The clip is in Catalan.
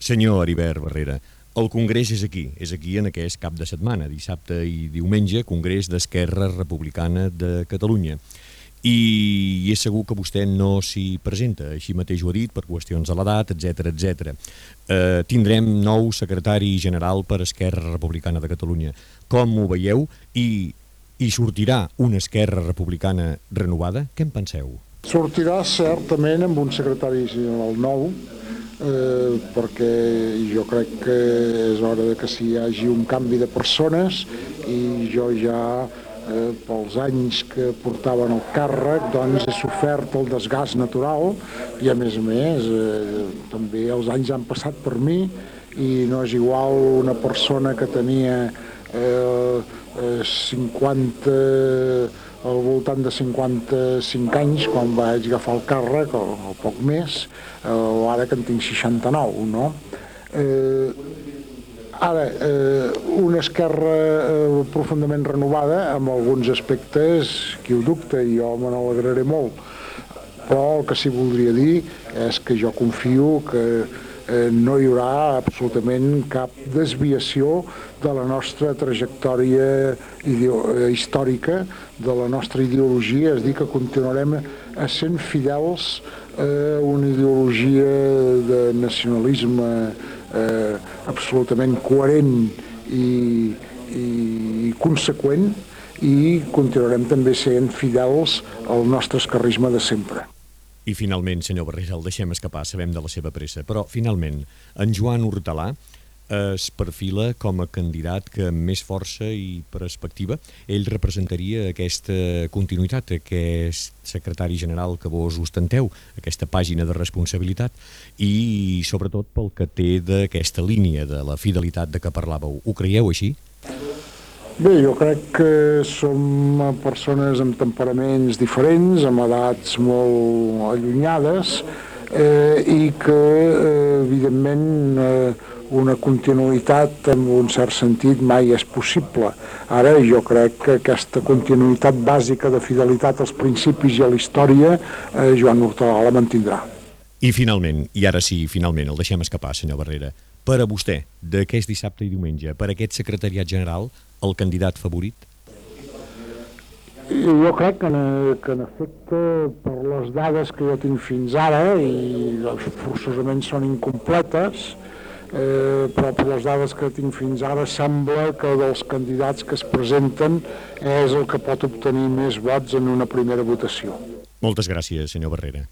Senyor Heribert Barrera, el Congrés és aquí, és aquí en aquest cap de setmana, dissabte i diumenge, Congrés d'Esquerra Republicana de Catalunya. I és segur que vostè no s'hi presenta, així mateix ho ha dit, per qüestions de l'edat, etc etc. Eh, tindrem nou secretari general per Esquerra Republicana de Catalunya. Com ho veieu? I, i sortirà una Esquerra Republicana renovada? Què en penseu? Sortirà certament amb un secretari general nou, eh, perquè jo crec que és hora de que s'hi hagi un canvi de persones i jo ja eh, pels anys que portaven el càrrec doncs he sofert el desgast natural i a més a més eh, també els anys han passat per mi i no és igual una persona que tenia eh, eh, 50 al voltant de 55 anys quan vaig agafar el càrrec, o, o poc més, o ara que en tinc 69, no? Eh, ara, eh, una esquerra eh, profundament renovada, amb alguns aspectes qui ho dubta, i jo me n'alegraré molt, però el que sí voldria dir és que jo confio que eh, no hi haurà absolutament cap desviació de la nostra trajectòria històrica, de la nostra ideologia, és dir, que continuarem sent fidels a una ideologia de nacionalisme eh, absolutament coherent i, i conseqüent i continuarem també sent fidels al nostre escarrisme de sempre. I finalment, senyor Barrera, el deixem escapar, sabem de la seva pressa, però finalment, en Joan Hortalà es perfila com a candidat que amb més força i perspectiva ell representaria aquesta continuïtat, aquest secretari general que vos ostenteu, aquesta pàgina de responsabilitat i sobretot pel que té d'aquesta línia de la fidelitat de què parlàveu. Ho creieu així? Bé, jo crec que som persones amb temperaments diferents, amb edats molt allunyades eh, i que, eh, evidentment, eh, una continuïtat en un cert sentit mai és possible. Ara jo crec que aquesta continuïtat bàsica de fidelitat als principis i a la història eh, Joan Hortalà la mantindrà. I finalment, i ara sí, finalment, el deixem escapar, senyor Barrera, per a vostè, d'aquest dissabte i diumenge, per a aquest secretariat general, el candidat favorit? Jo crec que que en efecte, per les dades que jo tinc fins ara, i doncs, forçosament són incompletes, eh, però per les dades que tinc fins ara sembla que dels candidats que es presenten és el que pot obtenir més vots en una primera votació. Moltes gràcies, senyor Barrera.